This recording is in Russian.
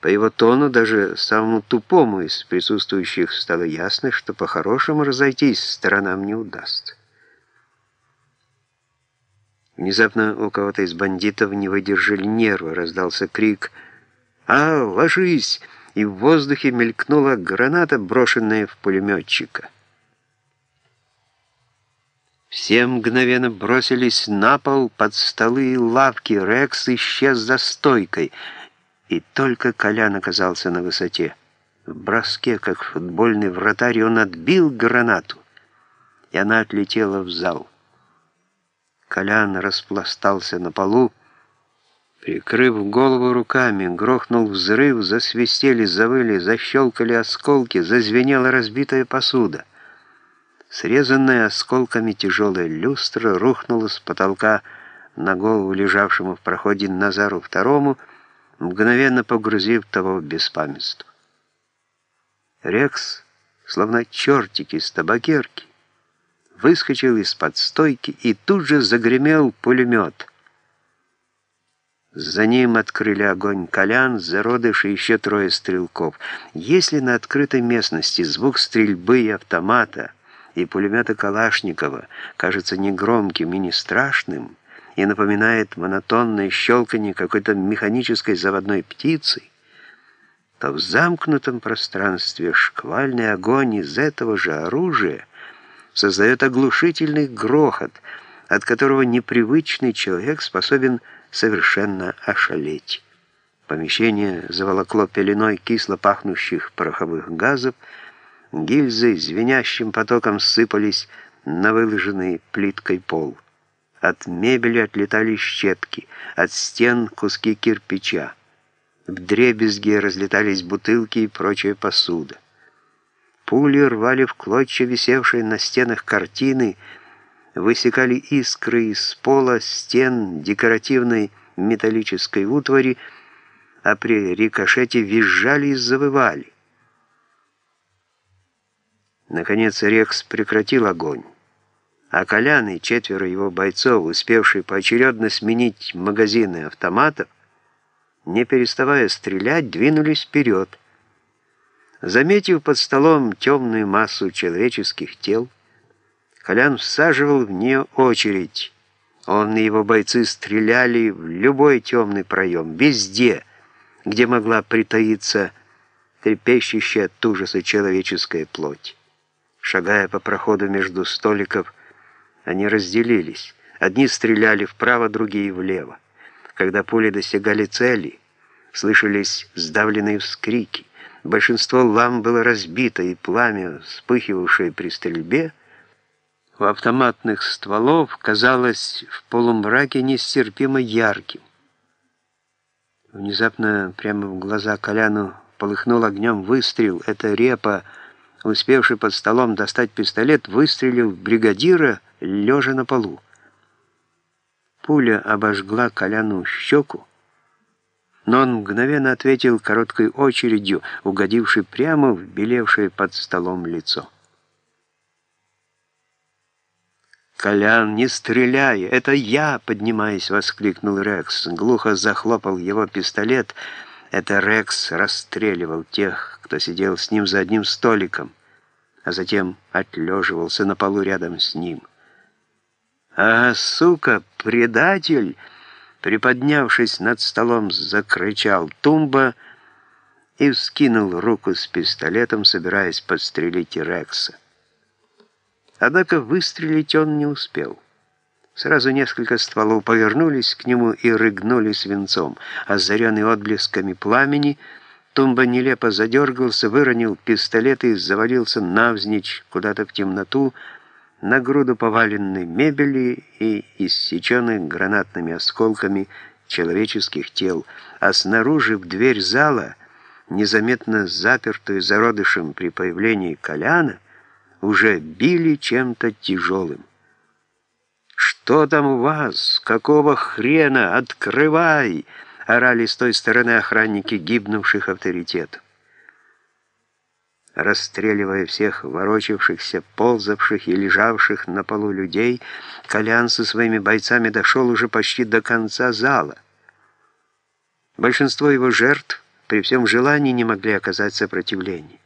По его тону даже самому тупому из присутствующих стало ясно, что по-хорошему разойтись сторонам не удастся. Внезапно у кого-то из бандитов не выдержали нервы, раздался крик «А, ложись!» и в воздухе мелькнула граната, брошенная в пулеметчика. Все мгновенно бросились на пол под столы и лавки. Рекс исчез за стойкой — и только Колян оказался на высоте. В броске, как футбольный вратарь, он отбил гранату, и она отлетела в зал. Колян распластался на полу, прикрыв голову руками, грохнул взрыв, засвистели, завыли, защелкали осколки, зазвенела разбитая посуда. Срезанная осколками тяжелая люстра рухнула с потолка на голову лежавшему в проходе Назару Второму, мгновенно погрузив того в беспамятство. Рекс, словно чертик из табакерки, выскочил из-под стойки и тут же загремел пулемет. За ним открыли огонь Колян, зародыш еще трое стрелков. Если на открытой местности звук стрельбы и автомата и пулемета Калашникова кажется негромким и не страшным, и напоминает монотонное щелканье какой-то механической заводной птицы, то в замкнутом пространстве шквальный огонь из этого же оружия создает оглушительный грохот, от которого непривычный человек способен совершенно ошалеть. Помещение заволокло пеленой кисло пахнущих пороховых газов, гильзы звенящим потоком сыпались на выложенный плиткой пол. От мебели отлетали щепки, от стен куски кирпича. В дребезге разлетались бутылки и прочая посуда. Пули рвали в клочья висевшие на стенах картины, высекали искры из пола, стен, декоративной металлической утвари, а при рикошете визжали и завывали. Наконец Рекс прекратил огонь а Колян и четверо его бойцов, успевшие поочередно сменить магазины автоматов, не переставая стрелять, двинулись вперед. Заметив под столом темную массу человеческих тел, Колян всаживал в нее очередь. Он и его бойцы стреляли в любой темный проем, везде, где могла притаиться трепещущая от ужаса человеческая плоть. Шагая по проходу между столиков, они разделились. Одни стреляли вправо, другие влево. Когда пули достигали цели, слышались сдавленные вскрики. Большинство лам было разбито, и пламя, вспыхивавшее при стрельбе, у автоматных стволов казалось в полумраке нестерпимо ярким. Внезапно прямо в глаза Коляну полыхнул огнем выстрел. Это репа, успевший под столом достать пистолет, выстрелил в бригадира, лежа на полу. Пуля обожгла Коляну щеку, но он мгновенно ответил короткой очередью, угодившей прямо в белевшее под столом лицо. «Колян, не стреляй! Это я!» — поднимаясь, воскликнул Рекс. Глухо захлопал его пистолет. Это Рекс расстреливал тех, кто сидел с ним за одним столиком, а затем отлеживался на полу рядом с ним. «А, сука, предатель!» Приподнявшись над столом, закричал Тумба и вскинул руку с пистолетом, собираясь подстрелить Рекса. Однако выстрелить он не успел. Сразу несколько стволов повернулись к нему и рыгнули свинцом. Озаренный отблесками пламени, Тумба нелепо задергался, выронил пистолет и завалился навзничь куда-то в темноту, на груду поваленной мебели и иссеченных гранатными осколками человеческих тел, а снаружи в дверь зала, незаметно запертую зародышем при появлении Коляна, уже били чем-то тяжелым. «Что там у вас? Какого хрена? Открывай!» — орали с той стороны охранники гибнувших авторитетов расстреливая всех ворочавшихся, ползавших и лежавших на полу людей, Колян со своими бойцами дошел уже почти до конца зала. Большинство его жертв при всем желании не могли оказать сопротивление.